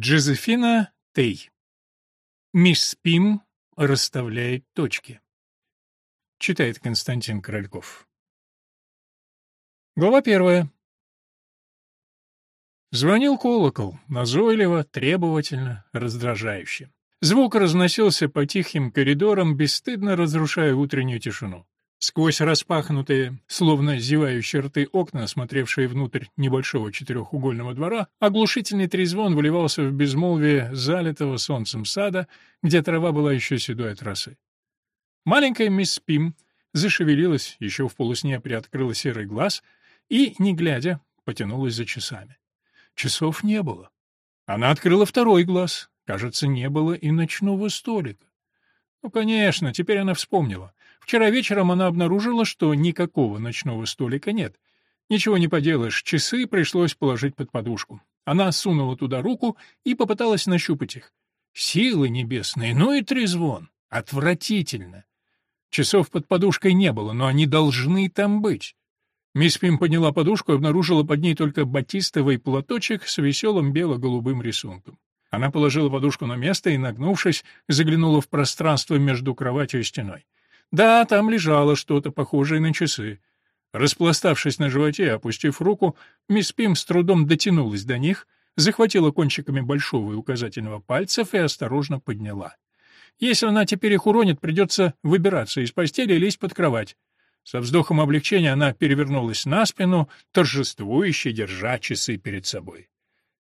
Джозефина Тей. Мисс Пим расставляет точки. Читает Константин Корольков. Глава первая. Звонил колокол, назойливо, требовательно, раздражающе. Звук разносился по тихим коридорам, бесстыдно разрушая утреннюю тишину. Сквозь распахнутые, словно зевающие рты окна, смотревшие внутрь небольшого четырехугольного двора, оглушительный трезвон вливался в безмолвие залитого солнцем сада, где трава была еще седой от росы. Маленькая мисс Пим зашевелилась, еще в полусне приоткрыла серый глаз и, не глядя, потянулась за часами. Часов не было. Она открыла второй глаз. Кажется, не было и ночного столика. Ну, конечно, теперь она вспомнила. Вчера вечером она обнаружила, что никакого ночного столика нет. Ничего не поделаешь, часы пришлось положить под подушку. Она сунула туда руку и попыталась нащупать их. Силы небесные, ну и трезвон. Отвратительно. Часов под подушкой не было, но они должны там быть. Мисс Пим подняла подушку и обнаружила под ней только батистовый платочек с веселым бело-голубым рисунком. Она положила подушку на место и, нагнувшись, заглянула в пространство между кроватью и стеной. Да, там лежало что-то похожее на часы. Распластавшись на животе, опустив руку, мисс Пим с трудом дотянулась до них, захватила кончиками большого и указательного пальцев и осторожно подняла. Если она теперь их уронит, придется выбираться из постели и лезть под кровать. Со вздохом облегчения она перевернулась на спину, торжествующе держа часы перед собой.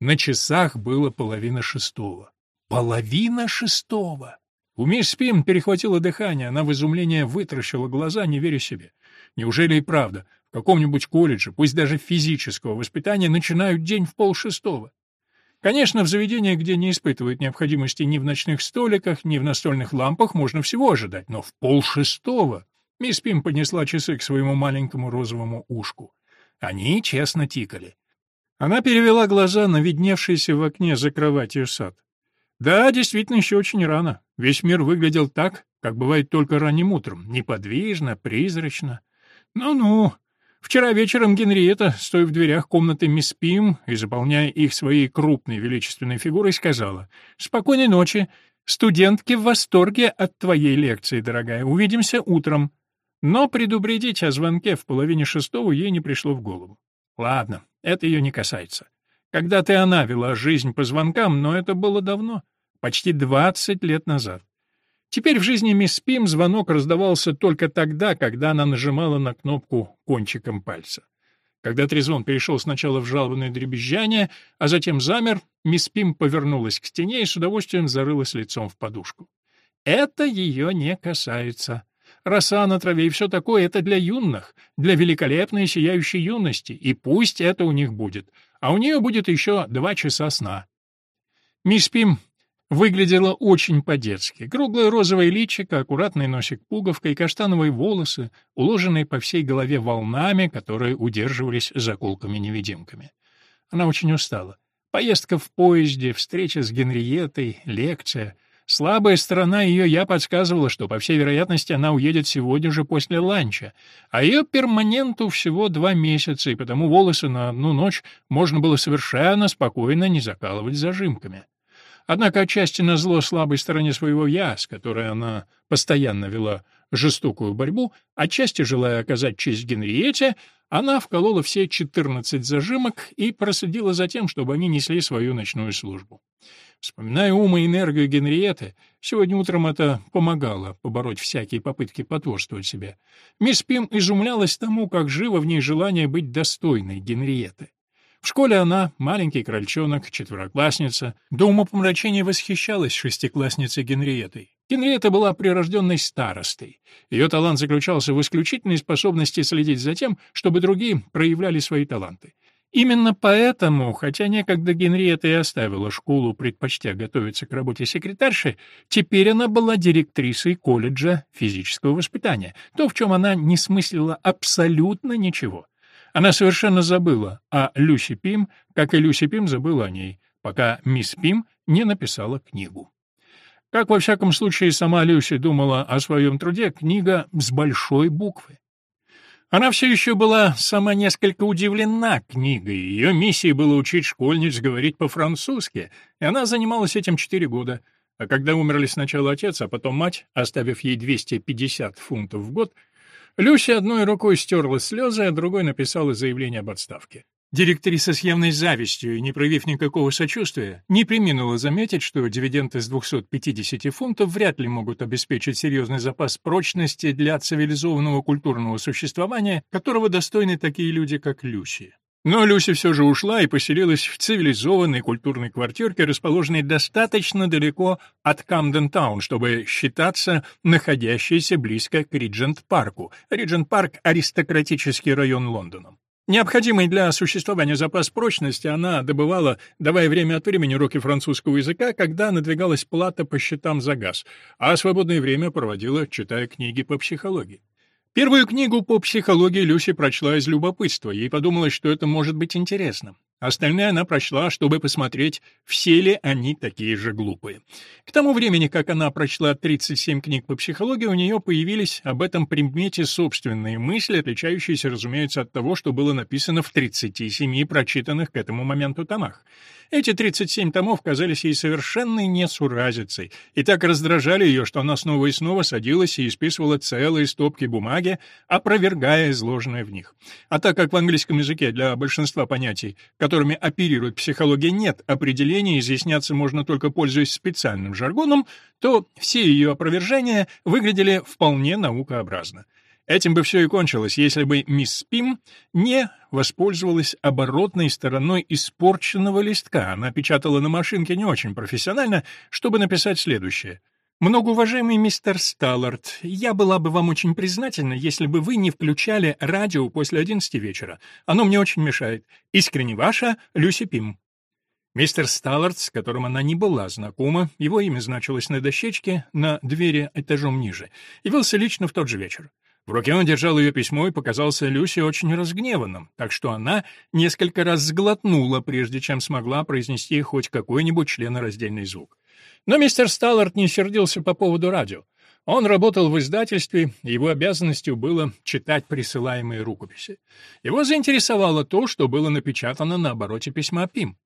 На часах было половина шестого. Половина шестого! У мисс Пим перехватило дыхание, она в изумлении вытращила глаза, не веря себе. Неужели и правда, в каком-нибудь колледже, пусть даже физического воспитания, начинают день в полшестого? Конечно, в заведениях, где не испытывают необходимости ни в ночных столиках, ни в настольных лампах, можно всего ожидать, но в полшестого... Мисс Пим поднесла часы к своему маленькому розовому ушку. Они честно тикали. Она перевела глаза на видневшийся в окне за кроватью сад. Да, действительно, еще очень рано. Весь мир выглядел так, как бывает только ранним утром, неподвижно, призрачно. Ну-ну. Вчера вечером Генриетта, стоя в дверях комнаты мисс Пим и заполняя их своей крупной величественной фигурой, сказала «Спокойной ночи. Студентки в восторге от твоей лекции, дорогая. Увидимся утром». Но предупредить о звонке в половине шестого ей не пришло в голову. Ладно, это ее не касается. Когда-то она вела жизнь по звонкам, но это было давно, почти двадцать лет назад. Теперь в жизни мисс Пим звонок раздавался только тогда, когда она нажимала на кнопку кончиком пальца. Когда трезвон перешел сначала в жалобное дребезжание, а затем замер, мисс Пим повернулась к стене и с удовольствием зарылась лицом в подушку. «Это ее не касается. Роса на траве и все такое — это для юных, для великолепной сияющей юности, и пусть это у них будет а у нее будет еще два часа сна. Мисс Пим выглядела очень по-детски. Круглое розовое личико, аккуратный носик пуговкой, каштановые волосы, уложенные по всей голове волнами, которые удерживались заколками-невидимками. Она очень устала. Поездка в поезде, встреча с Генриеттой, лекция — Слабая сторона ее я подсказывала, что, по всей вероятности, она уедет сегодня же после ланча, а ее перманенту всего два месяца, и потому волосы на одну ночь можно было совершенно спокойно не закалывать зажимками. Однако отчасти на зло слабой стороне своего «я», с которой она постоянно вела жестокую борьбу, отчасти желая оказать честь Генриете, она вколола все 14 зажимок и проследила за тем, чтобы они несли свою ночную службу. Вспоминая ум и энергию Генриетты, сегодня утром это помогало побороть всякие попытки потворствовать себе. Мисс Пим изумлялась тому, как живо в ней желание быть достойной Генриетты. В школе она, маленький крольчонок, четвероклассница, до умопомрачения восхищалась шестиклассницей Генриеттой. Генриетта была прирожденной старостой. Ее талант заключался в исключительной способности следить за тем, чтобы другие проявляли свои таланты. Именно поэтому, хотя некогда Генриетта и оставила школу, предпочтя готовиться к работе секретарши, теперь она была директрисой колледжа физического воспитания, то, в чем она не смыслила абсолютно ничего. Она совершенно забыла о Люси Пим, как и Люси Пим забыла о ней, пока мисс Пим не написала книгу. Как во всяком случае сама Люси думала о своем труде, книга с большой буквы. Она все еще была сама несколько удивлена книгой. Ее миссией было учить школьниц говорить по-французски, и она занималась этим четыре года. А когда умерли сначала отец, а потом мать, оставив ей 250 фунтов в год, Люся одной рукой стерла слезы, а другой написала заявление об отставке. Директриса с явной завистью и не проявив никакого сочувствия, не приминула заметить, что дивиденды с 250 фунтов вряд ли могут обеспечить серьезный запас прочности для цивилизованного культурного существования, которого достойны такие люди, как Люси. Но Люси все же ушла и поселилась в цивилизованной культурной квартирке, расположенной достаточно далеко от Камден-таун, чтобы считаться находящейся близко к Риджент-парку. Риджент-парк — аристократический район Лондона. Необходимый для существования запас прочности она добывала, давая время от времени уроки французского языка, когда надвигалась плата по счетам за газ, а свободное время проводила, читая книги по психологии. Первую книгу по психологии Люси прочла из любопытства, ей подумалось, что это может быть интересно. Остальные она прочла, чтобы посмотреть, все ли они такие же глупые. К тому времени, как она прочла 37 книг по психологии, у нее появились об этом предмете собственные мысли, отличающиеся, разумеется, от того, что было написано в 37 прочитанных к этому моменту томах. Эти 37 томов казались ей совершенной несуразицей, и так раздражали ее, что она снова и снова садилась и исписывала целые стопки бумаги, опровергая изложенное в них. А так как в английском языке для большинства понятий, которыми оперирует психология, нет определений, изъясняться можно только пользуясь специальным жаргоном, то все ее опровержения выглядели вполне наукообразно. Этим бы все и кончилось, если бы мисс Пим не воспользовалась оборотной стороной испорченного листка. Она печатала на машинке не очень профессионально, чтобы написать следующее. «Многоуважаемый мистер Сталлард, я была бы вам очень признательна, если бы вы не включали радио после одиннадцати вечера. Оно мне очень мешает. Искренне ваша, Люси Пим». Мистер Сталлард, с которым она не была знакома, его имя значилось на дощечке на двери этажом ниже, явился лично в тот же вечер. В руке он держал ее письмо и показался Люсе очень разгневанным, так что она несколько раз сглотнула, прежде чем смогла произнести хоть какой-нибудь членораздельный звук. Но мистер Сталлард не сердился по поводу радио. Он работал в издательстве, его обязанностью было читать присылаемые рукописи. Его заинтересовало то, что было напечатано на обороте письма Пим.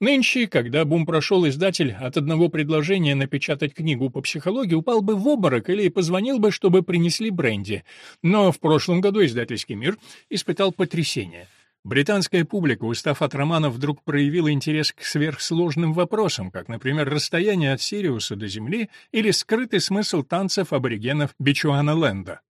Нынче, когда бум прошел, издатель от одного предложения напечатать книгу по психологии упал бы в обморок или позвонил бы, чтобы принесли бренди. Но в прошлом году издательский мир испытал потрясение. Британская публика, устав от романов, вдруг проявила интерес к сверхсложным вопросам, как, например, расстояние от Сириуса до Земли или скрытый смысл танцев аборигенов Бичуана-Ленда.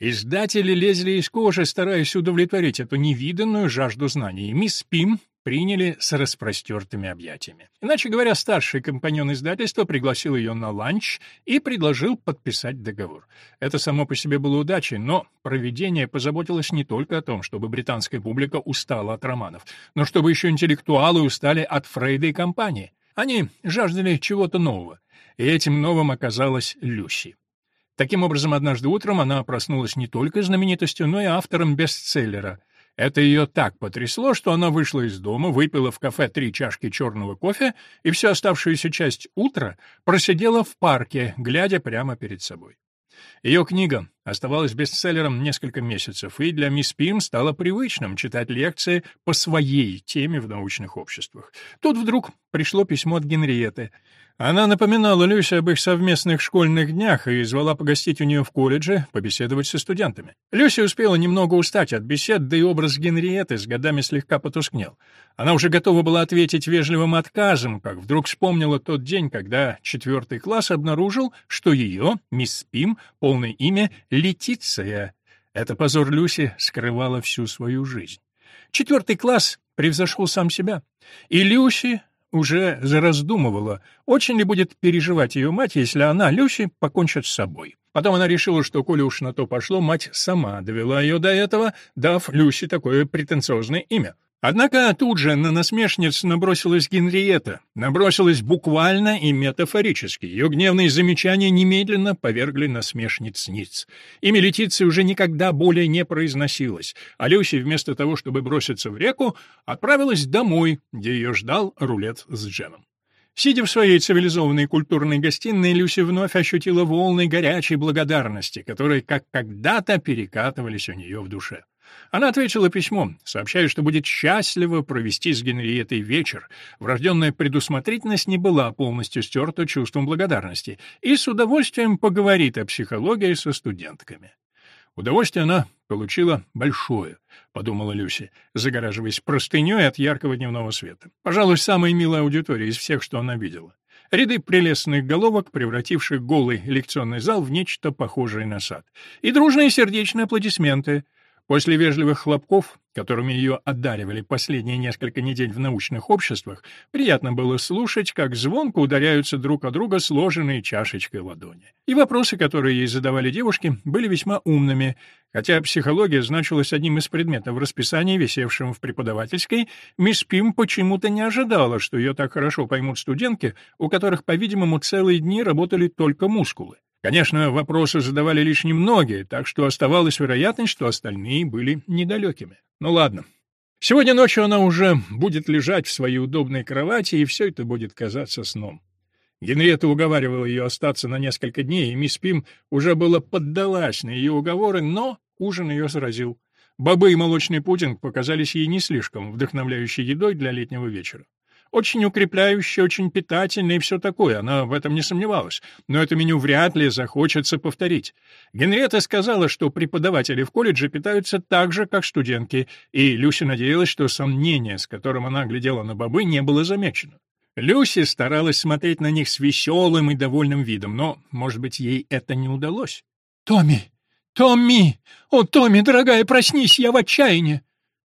Издатели лезли из кожи, стараясь удовлетворить эту невиданную жажду знаний, мисс Пим приняли с распростертыми объятиями. Иначе говоря, старший компаньон издательства пригласил ее на ланч и предложил подписать договор. Это само по себе было удачей, но проведение позаботилось не только о том, чтобы британская публика устала от романов, но чтобы еще интеллектуалы устали от Фрейда и компании. Они жаждали чего-то нового, и этим новым оказалась Люси. Таким образом, однажды утром она проснулась не только знаменитостью, но и автором бестселлера — это ее так потрясло, что она вышла из дома, выпила в кафе три чашки черного кофе и всю оставшуюся часть утра просидела в парке, глядя прямо перед собой. Ее книга оставалась бестселлером несколько месяцев, и для мисс Пим стало привычным читать лекции по своей теме в научных обществах. Тут вдруг пришло письмо от Генриеты — она напоминала Люсе об их совместных школьных днях и звала погостить у нее в колледже, побеседовать со студентами. Люся успела немного устать от бесед, да и образ Генриетты с годами слегка потускнел. Она уже готова была ответить вежливым отказом, как вдруг вспомнила тот день, когда четвертый класс обнаружил, что ее, мисс Пим, полное имя Летиция. Это позор Люси скрывала всю свою жизнь. Четвертый класс превзошел сам себя. И Люси уже зараздумывала, очень ли будет переживать ее мать, если она, Люси, покончит с собой. Потом она решила, что, коли уж на то пошло, мать сама довела ее до этого, дав Люси такое претенциозное имя. Однако тут же на насмешниц набросилась Генриетта, набросилась буквально и метафорически. Ее гневные замечания немедленно повергли насмешниц ниц. Имя Летиции уже никогда более не произносилось, а Люси вместо того, чтобы броситься в реку, отправилась домой, где ее ждал рулет с джемом. Сидя в своей цивилизованной культурной гостиной, Люси вновь ощутила волны горячей благодарности, которые как когда-то перекатывались у нее в душе. Она ответила письмом, сообщая, что будет счастлива провести с Генриеттой вечер. Врожденная предусмотрительность не была полностью стерта чувством благодарности и с удовольствием поговорит о психологии со студентками. Удовольствие она получила большое, подумала Люси, загораживаясь простыней от яркого дневного света. Пожалуй, самая милая аудитория из всех, что она видела. Ряды прелестных головок, превративших голый лекционный зал в нечто похожее на сад. И дружные сердечные аплодисменты. После вежливых хлопков, которыми ее одаривали последние несколько недель в научных обществах, приятно было слушать, как звонко ударяются друг о друга сложенные чашечкой ладони. И вопросы, которые ей задавали девушки, были весьма умными, хотя психология значилась одним из предметов в расписании, висевшем в преподавательской, мисс Пим почему-то не ожидала, что ее так хорошо поймут студентки, у которых, по-видимому, целые дни работали только мускулы. Конечно, вопросы задавали лишь немногие, так что оставалась вероятность, что остальные были недалекими. Ну ладно. Сегодня ночью она уже будет лежать в своей удобной кровати, и все это будет казаться сном. Генриетта уговаривала ее остаться на несколько дней, и мисс Пим уже было поддалась на ее уговоры, но ужин ее сразил. Бобы и молочный пудинг показались ей не слишком вдохновляющей едой для летнего вечера. Очень укрепляющее, очень питательное и все такое, она в этом не сомневалась. Но это меню вряд ли захочется повторить. Генриетта сказала, что преподаватели в колледже питаются так же, как студентки, и Люся надеялась, что сомнение, с которым она глядела на бобы, не было замечено. Люси старалась смотреть на них с веселым и довольным видом, но, может быть, ей это не удалось. «Томми! Томми! О, Томми, дорогая, проснись, я в отчаянии!»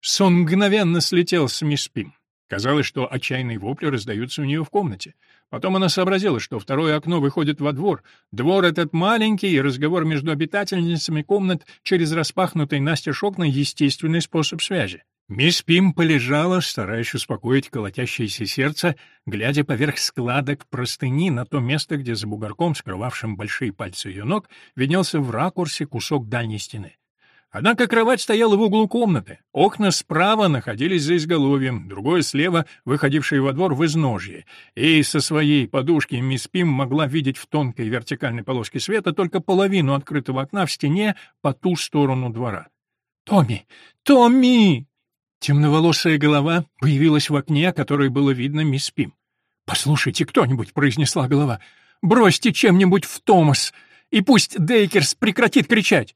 Сон мгновенно слетел с мисс Пим. Казалось, что отчаянные вопли раздаются у нее в комнате. Потом она сообразила, что второе окно выходит во двор. Двор этот маленький, и разговор между обитательницами комнат через распахнутый настежь окна — естественный способ связи. Мисс Пим полежала, стараясь успокоить колотящееся сердце, глядя поверх складок простыни на то место, где за бугорком, скрывавшим большие пальцы ее ног, виднелся в ракурсе кусок дальней стены. Однако кровать стояла в углу комнаты. Окна справа находились за изголовьем, другое слева, выходившее во двор в изножье. И со своей подушки мисс Пим могла видеть в тонкой вертикальной полоске света только половину открытого окна в стене по ту сторону двора. «Томми! Томми!» Темноволосая голова появилась в окне, которое было видно мисс Пим. «Послушайте, кто-нибудь», — произнесла голова, — «бросьте чем-нибудь в Томас, и пусть Дейкерс прекратит кричать».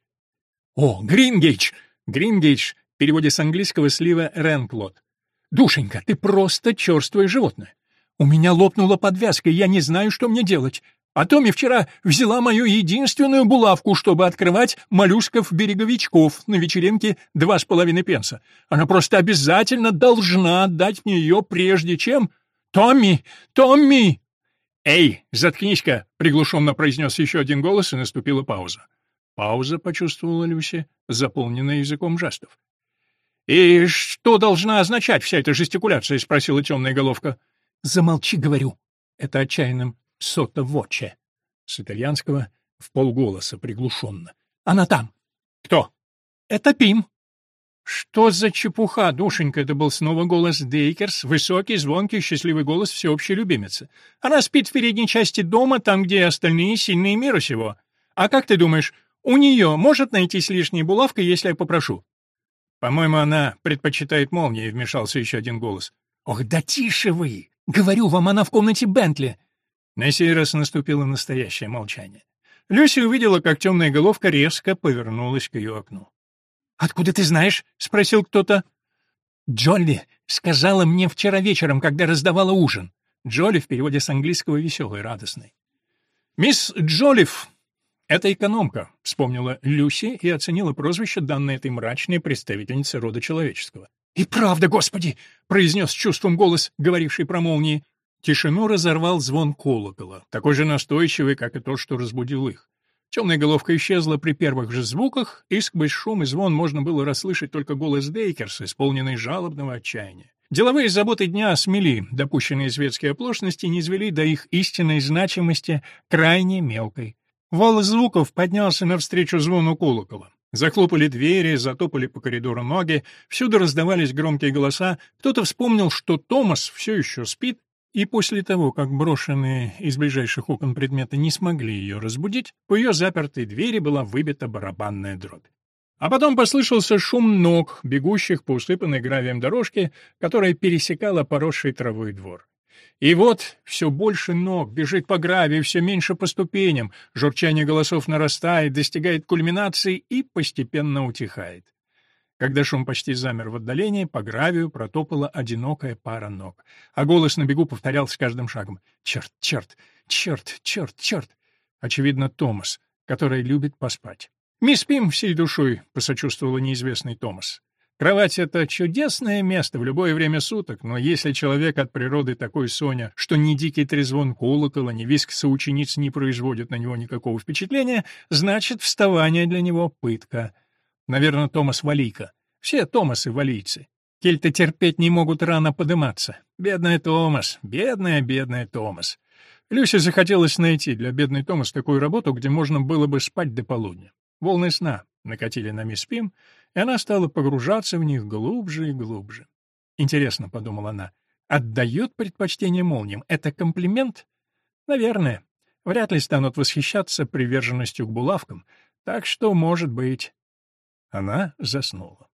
«О, Грингейдж!» Грингейдж в переводе с английского слива «ренклот». «Душенька, ты просто черствое животное. У меня лопнула подвязка, я не знаю, что мне делать. А Томми вчера взяла мою единственную булавку, чтобы открывать моллюсков-береговичков на вечеринке два с половиной пенса. Она просто обязательно должна отдать мне ее, прежде чем... Томми! Томми!» «Эй, заткнись-ка!» — приглушенно произнес еще один голос, и наступила пауза. Пауза, почувствовала Люси, заполненная языком жестов. «И что должна означать вся эта жестикуляция?» — спросила темная головка. «Замолчи, говорю». Это отчаянным «сота воче». С итальянского в полголоса приглушенно. «Она там». «Кто?» «Это Пим». «Что за чепуха, душенька?» — это был снова голос Дейкерс, высокий, звонкий, счастливый голос всеобщей любимицы. «Она спит в передней части дома, там, где остальные сильные мира сего. А как ты думаешь, у нее может найтись лишняя булавка, если я попрошу?» «По-моему, она предпочитает молнии», — вмешался еще один голос. «Ох, да тише вы! Говорю вам, она в комнате Бентли!» На сей раз наступило настоящее молчание. Люси увидела, как темная головка резко повернулась к ее окну. «Откуда ты знаешь?» — спросил кто-то. «Джолли сказала мне вчера вечером, когда раздавала ужин». Джолли в переводе с английского «веселый», «радостный». «Мисс Джолиф «Это экономка», — вспомнила Люси и оценила прозвище, данное этой мрачной представительнице рода человеческого. «И правда, Господи!» — произнес чувством голос, говоривший про молнии. Тишину разорвал звон колокола, такой же настойчивый, как и тот, что разбудил их. Темная головка исчезла при первых же звуках, и сквозь шум и звон можно было расслышать только голос Дейкерса, исполненный жалобного отчаяния. Деловые заботы дня смели допущенные светские оплошности, не извели до их истинной значимости крайне мелкой. Вал звуков поднялся навстречу звону колокола. Захлопали двери, затопали по коридору ноги, всюду раздавались громкие голоса, кто-то вспомнил, что Томас все еще спит, и после того, как брошенные из ближайших окон предметы не смогли ее разбудить, по ее запертой двери была выбита барабанная дробь. А потом послышался шум ног, бегущих по усыпанной гравием дорожке, которая пересекала поросший травой двор. И вот все больше ног бежит по гравию, все меньше по ступеням, журчание голосов нарастает, достигает кульминации и постепенно утихает. Когда шум почти замер в отдалении, по гравию протопала одинокая пара ног, а голос на бегу повторял с каждым шагом «Черт, черт, черт, черт, черт!» Очевидно, Томас, который любит поспать. «Мы спим всей душой», — посочувствовала неизвестный Томас. «Кровать — это чудесное место в любое время суток, но если человек от природы такой Соня, что ни дикий трезвон колокола, ни виск соучениц не производят на него никакого впечатления, значит, вставание для него — пытка. Наверное, Томас Валийка. Все Томасы — валийцы. Кельты терпеть не могут рано подыматься. Бедная Томас, бедная, бедная Томас. Люсе захотелось найти для бедной Томас такую работу, где можно было бы спать до полудня. Волны сна накатили на мисс Пим, и она стала погружаться в них глубже и глубже. «Интересно», — подумала она, — «отдает предпочтение молниям. Это комплимент?» «Наверное. Вряд ли станут восхищаться приверженностью к булавкам, так что, может быть...» Она заснула.